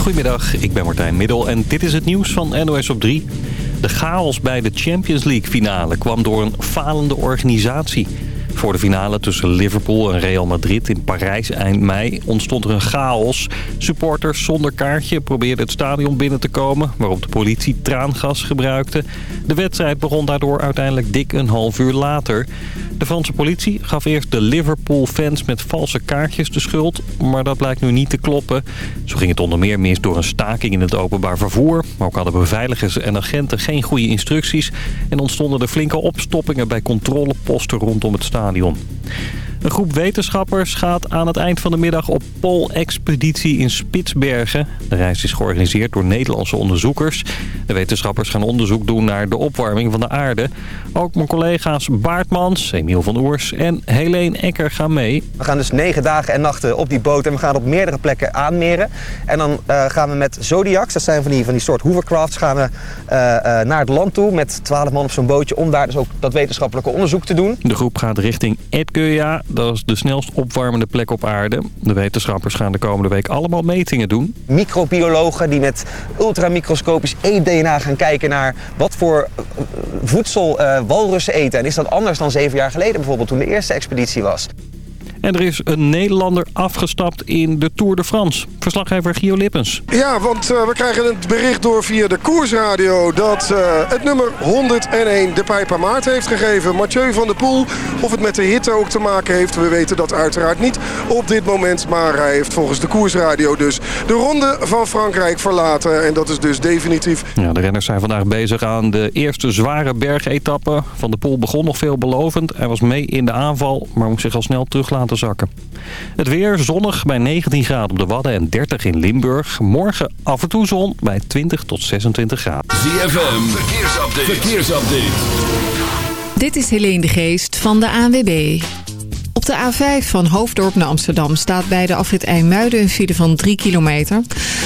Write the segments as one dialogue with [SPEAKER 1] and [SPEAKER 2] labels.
[SPEAKER 1] Goedemiddag, ik ben Martijn Middel en dit is het nieuws van NOS op 3. De chaos bij de Champions League finale kwam door een falende organisatie. Voor de finale tussen Liverpool en Real Madrid in Parijs eind mei ontstond er een chaos. Supporters zonder kaartje probeerden het stadion binnen te komen... waarop de politie traangas gebruikte. De wedstrijd begon daardoor uiteindelijk dik een half uur later. De Franse politie gaf eerst de Liverpool-fans met valse kaartjes de schuld... maar dat blijkt nu niet te kloppen. Zo ging het onder meer mis door een staking in het openbaar vervoer. Maar ook hadden beveiligers en agenten geen goede instructies... en ontstonden er flinke opstoppingen bij controleposten rondom het stadion. Een groep wetenschappers gaat aan het eind van de middag op Poolexpeditie in Spitsbergen. De reis is georganiseerd door Nederlandse onderzoekers. De wetenschappers gaan onderzoek doen naar de opwarming van de aarde. Ook mijn collega's Baartmans, Emiel van Oers en Helene Ecker gaan mee.
[SPEAKER 2] We gaan dus negen dagen en nachten op die boot en we gaan op meerdere plekken aanmeren. En dan uh, gaan we met Zodiacs, dat zijn van die, van die soort hovercrafts, gaan we uh, uh, naar het land toe met twaalf man op zo'n bootje om daar dus ook dat wetenschappelijke onderzoek te doen.
[SPEAKER 1] De groep gaat richting Edgeja, dat is de snelst opwarmende plek op aarde. De wetenschappers gaan de komende week allemaal metingen doen.
[SPEAKER 2] Microbiologen die met ultramicroscopisch eetDNA gaan kijken naar wat voor voedsel walrussen eten. En is dat anders dan zeven jaar geleden bijvoorbeeld toen de eerste expeditie was?
[SPEAKER 1] En er is een Nederlander afgestapt in de Tour de France. Verslaggever Gio Lippens.
[SPEAKER 3] Ja, want uh, we krijgen het bericht door via de koersradio... dat uh, het nummer 101 de pijp aan maart heeft gegeven. Mathieu van der Poel. Of het met de hitte ook te maken heeft, we weten dat uiteraard niet op dit moment. Maar hij heeft volgens de koersradio dus de ronde van Frankrijk verlaten. En dat is dus definitief.
[SPEAKER 1] Ja, de renners zijn vandaag bezig aan de eerste zware bergetappe. Van der Poel begon nog veelbelovend. Hij was mee in de aanval, maar moest zich al snel terug laten zakken. Het weer zonnig bij 19 graden op de Wadden en 30 in Limburg. Morgen af en toe zon bij 20 tot 26 graden.
[SPEAKER 4] ZFM, verkeersupdate. verkeersupdate.
[SPEAKER 5] Dit is Helene de Geest van de ANWB. Op de A5 van Hoofddorp naar Amsterdam staat bij de afrit IJmuiden een file van 3 kilometer.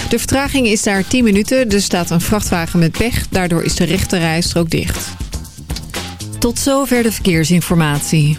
[SPEAKER 5] De vertraging is daar 10 minuten. Er staat een vrachtwagen met pech. Daardoor is de rechte rijstrook dicht. Tot zover de verkeersinformatie.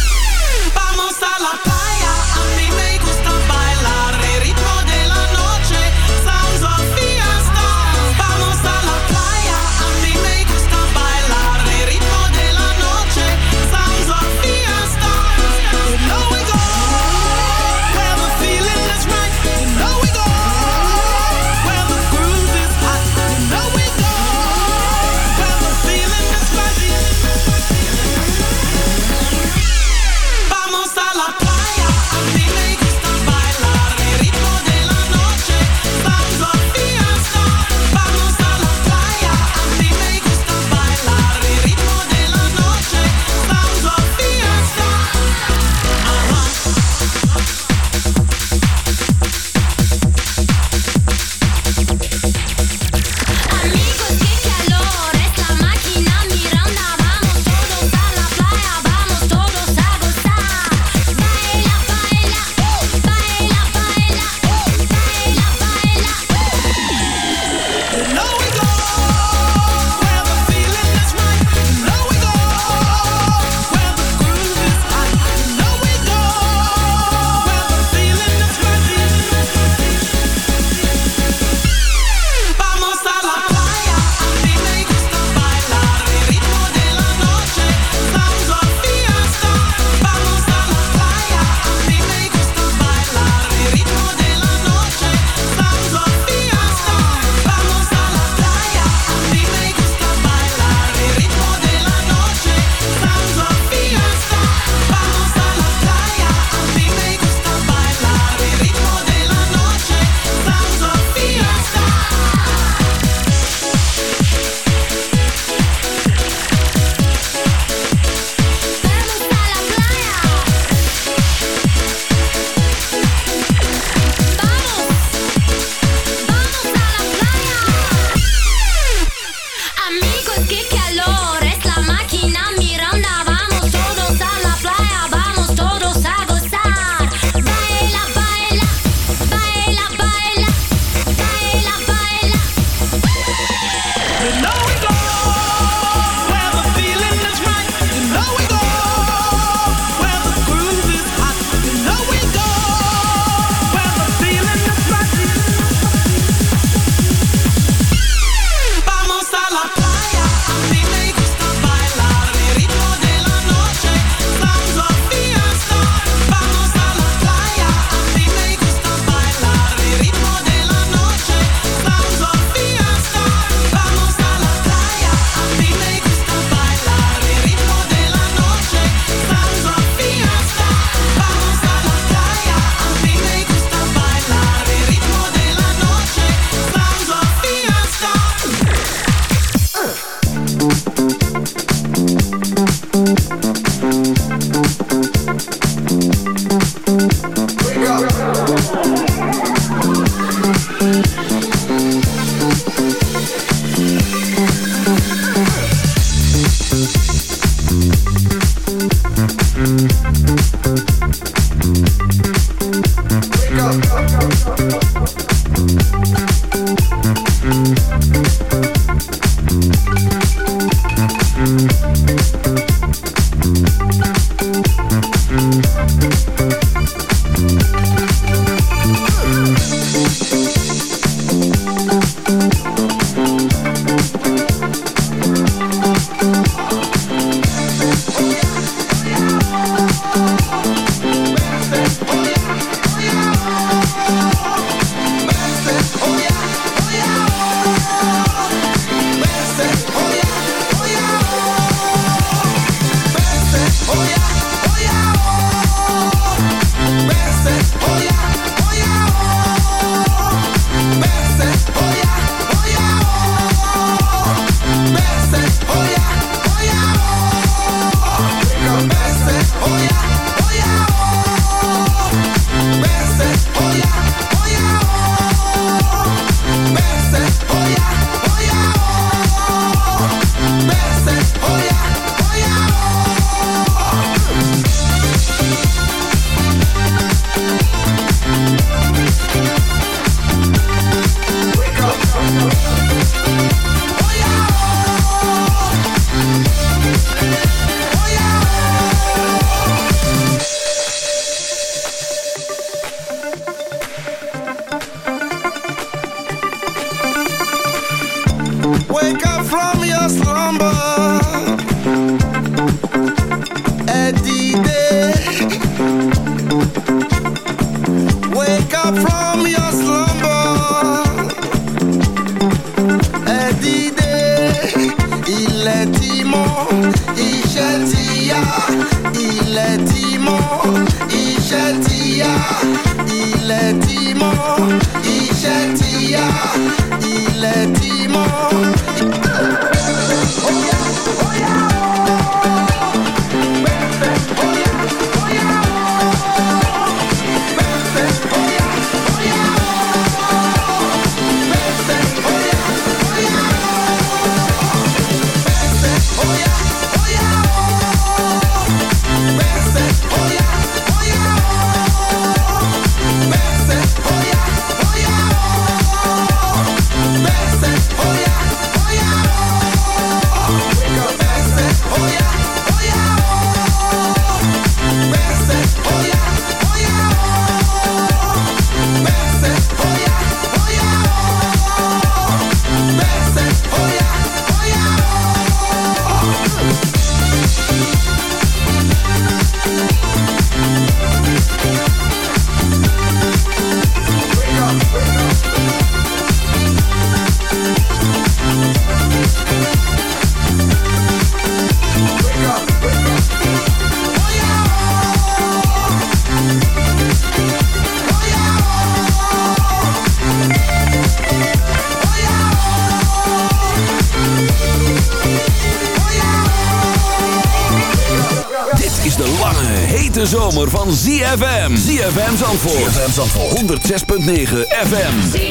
[SPEAKER 6] Zandvoort. ZFM Zandvoort. 106.9 FM.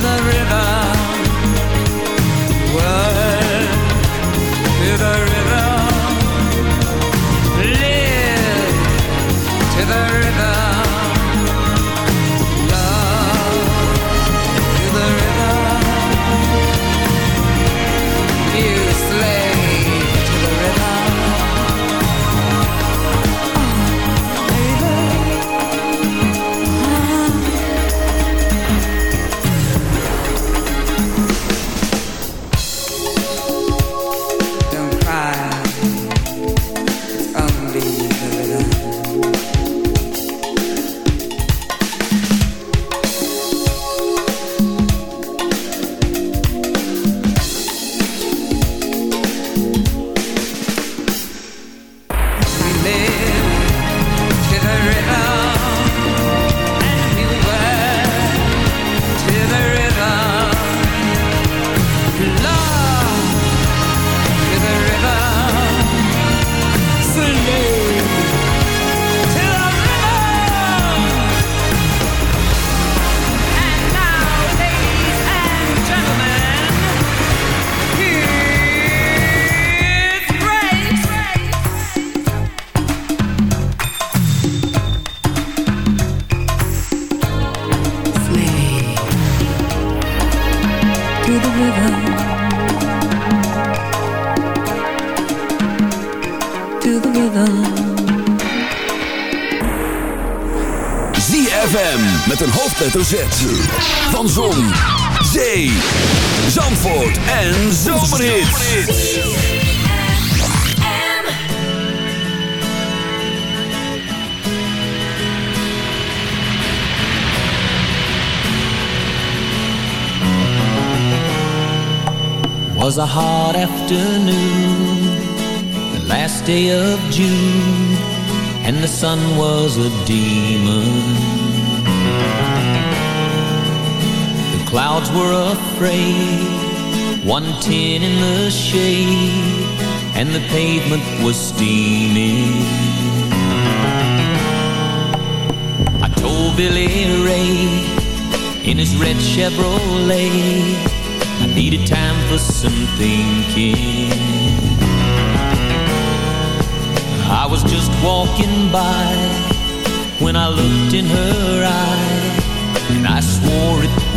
[SPEAKER 7] the
[SPEAKER 4] river. hoofdletter Z. Van Zon, Zee, Zandvoort en Zomerhits.
[SPEAKER 8] Was a hot afternoon, the last day of June, and the sun was a demon. clouds were afraid One tin in the shade And the pavement was steaming. I told Billy Ray In his red Chevrolet I needed time for some thinking. I was just walking by When I looked in her eyes And I swore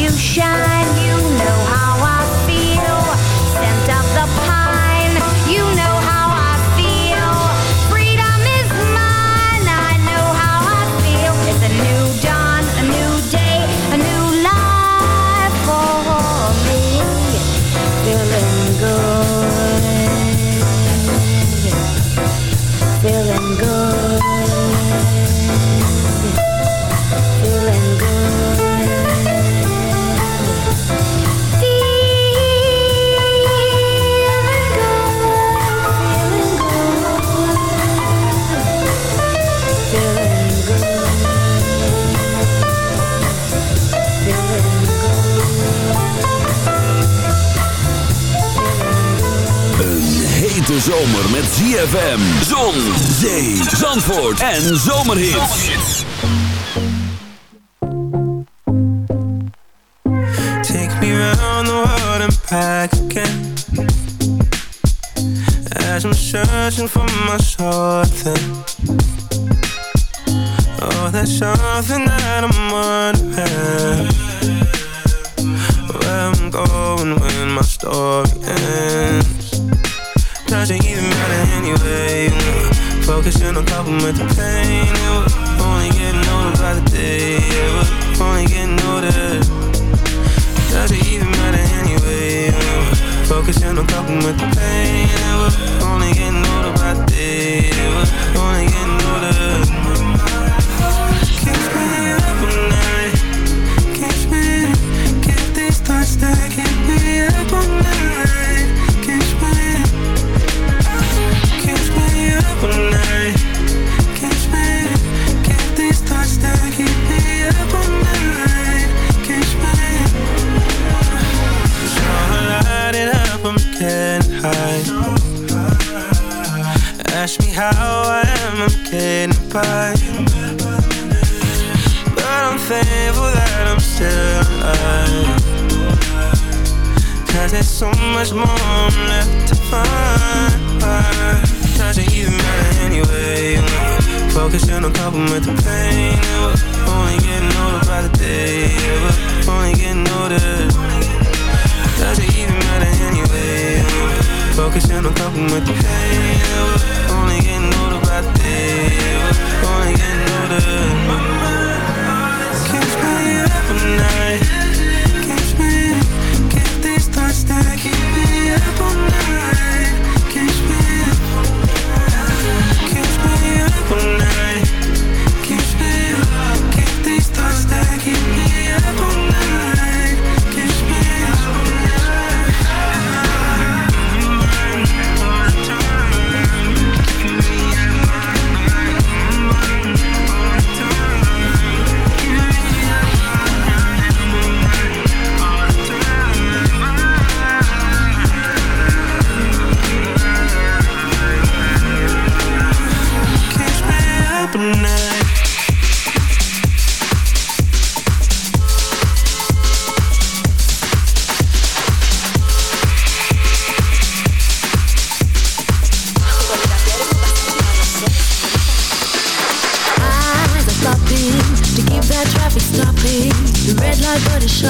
[SPEAKER 9] you shine, you know how
[SPEAKER 4] zomer met ZFM. Zon, zee, zandvoort en zomerhits.
[SPEAKER 6] Take me round the world and back again. As I'm searching for my something. Oh, there's something that I'm wondering. cushion on top of my pain It was only getting older by the day It was only getting older. Does it even matter anyway? We were focusing on coping with the pain It was only getting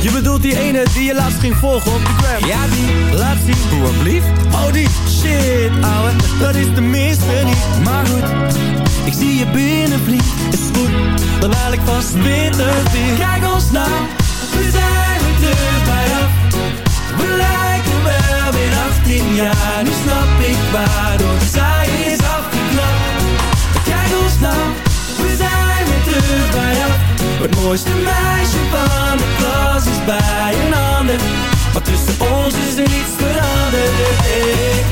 [SPEAKER 10] Je bedoelt die ene die je laatst ging volgen op de gram.
[SPEAKER 11] Ja die,
[SPEAKER 10] Laat zien.
[SPEAKER 11] Hoe blieft
[SPEAKER 10] Oh die, shit ouwe, dat is de minste niet.
[SPEAKER 11] Maar goed, ik zie je binnen vriend
[SPEAKER 10] Is goed, dan haal ik vast winter weer.
[SPEAKER 11] Kijk ons nou, we zijn weer terug bij af. We lijken wel weer 18 jaar. Nu snap ik waarom zij is afgeknapt Kijk ons nou, we zijn weer terug bij af. Het mooiste meisje van de is bij een ander. Maar tussen ons is er niets veranderd. Hey.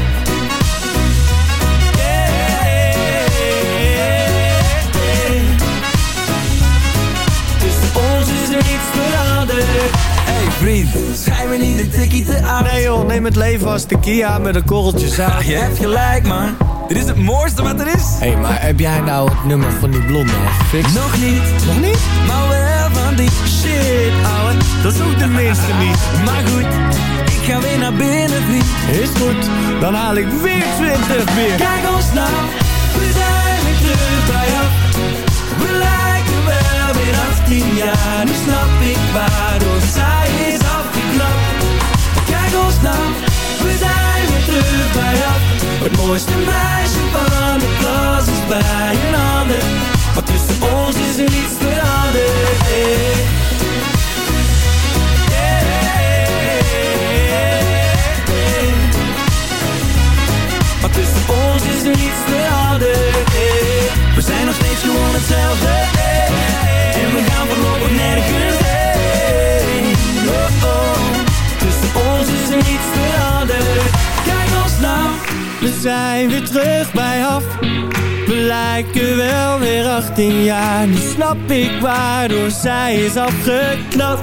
[SPEAKER 11] Tussen ons is er niets veranderd. Hey vriend, schijn me niet een tikkie te aan.
[SPEAKER 10] Nee joh, neem het leven als tequila met een korreltje zaad.
[SPEAKER 11] Je hebt gelijk man, dit is het mooiste wat er is.
[SPEAKER 10] Hé, hey, maar heb jij nou het nummer van die blonde? Gefixt?
[SPEAKER 11] Nog niet,
[SPEAKER 10] nog niet?
[SPEAKER 11] Maar wel van die
[SPEAKER 10] shit, ouwe, dat is de minste niet.
[SPEAKER 11] Maar goed, ik ga weer naar binnen vriend.
[SPEAKER 10] Is goed, dan haal ik weer 20 weer
[SPEAKER 11] Kijk ons nou, we zijn weer terug bij af. We lijken wel weer 18 jaar. Nu snap ik waarom zij is afgeknapt Kijk ons nou, we zijn weer terug bij af. Het mooiste meisje van de klas is bij een ander Maar tussen ons is er niets veranderd hey. Maar tussen ons is er niets veranderd. We zijn nog steeds gewoon hetzelfde. En we gaan voorlopig nergens heen oh, oh. Tussen ons is er niets veranderd Kijk ons nou
[SPEAKER 10] We zijn weer terug bij af We lijken wel weer 18 jaar. Nu snap ik waardoor zij is afgeknapt.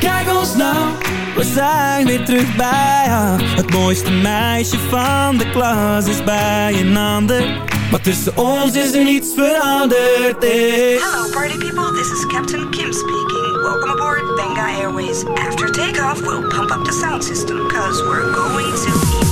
[SPEAKER 11] Kijk ons nou we zijn weer terug bij haar. Het mooiste meisje van de klas is bij een ander. Maar tussen ons is er niets veranderd hey.
[SPEAKER 12] Hello party people, this is Captain Kim speaking. Welcome aboard Benga Airways. After takeoff, we'll pump up the sound system Cause we're going to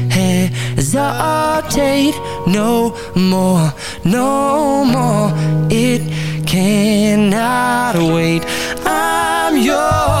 [SPEAKER 10] hesitate no more, no more. It cannot wait. I'm yours.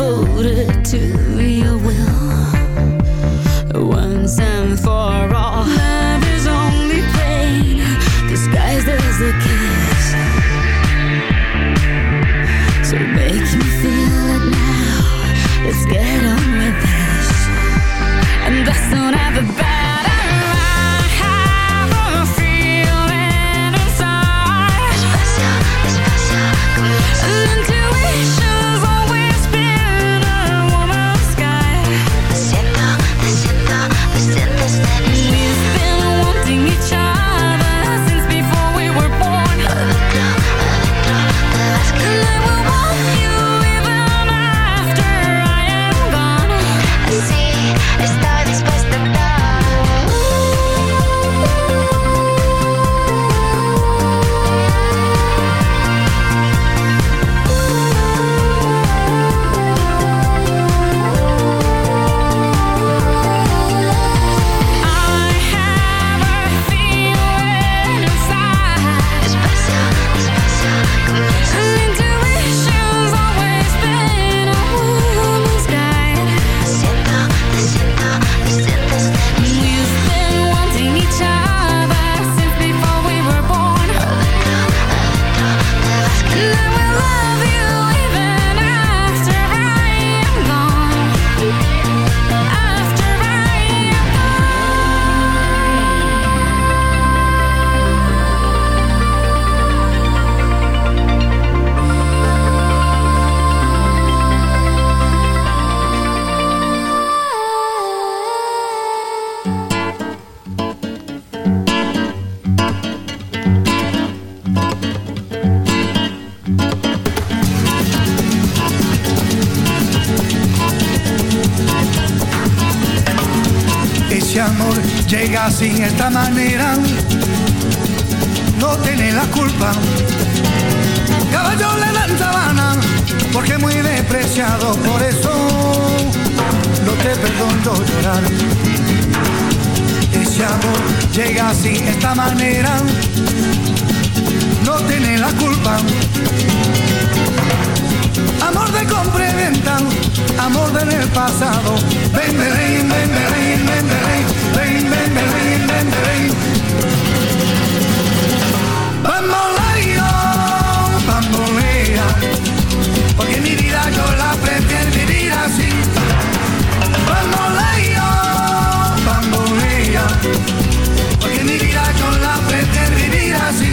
[SPEAKER 10] devoted to
[SPEAKER 11] your will. Once and for all Love is only pain Disguised as a kiss. So make me
[SPEAKER 13] feel it now. Let's get on with this. And that's not
[SPEAKER 14] sin esta manera, no tiene la culpa. Caballo le dan sabana, porque muy despreciado, por eso no te perdono llorar. Ese amor llega así, esta manera, no tiene la culpa. Amor de compra y venta, amor del pasado. Ven, ven, ven, ven, ven, ven, ven, ven, ven, ven, ven, ven. Bamboleo, bambolea, porque mi vida yo la prefiero vivir así. Bamboleo, bambolea, porque mi vida yo la prefiero vivir así.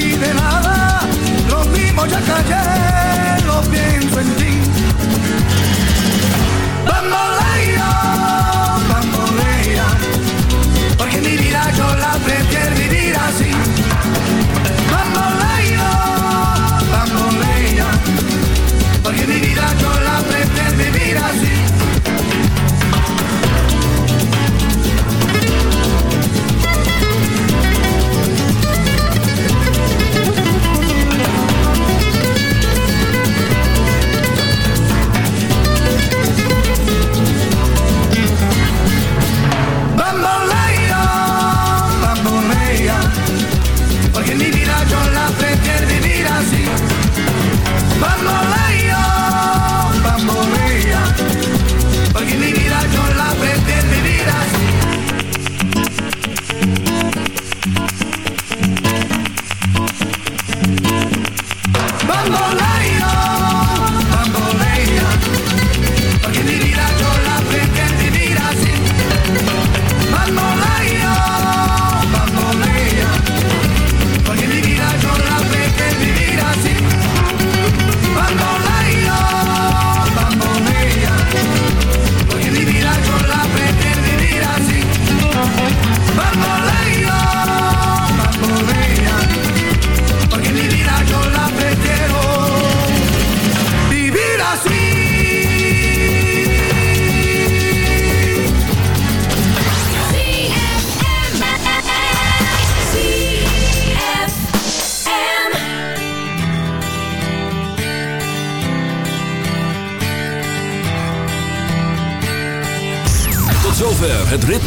[SPEAKER 14] de nada. Lo mismo ya callé, lo pienso en ti. Bambolea, bambolea, porque mi vida yo la prefiero vivir así.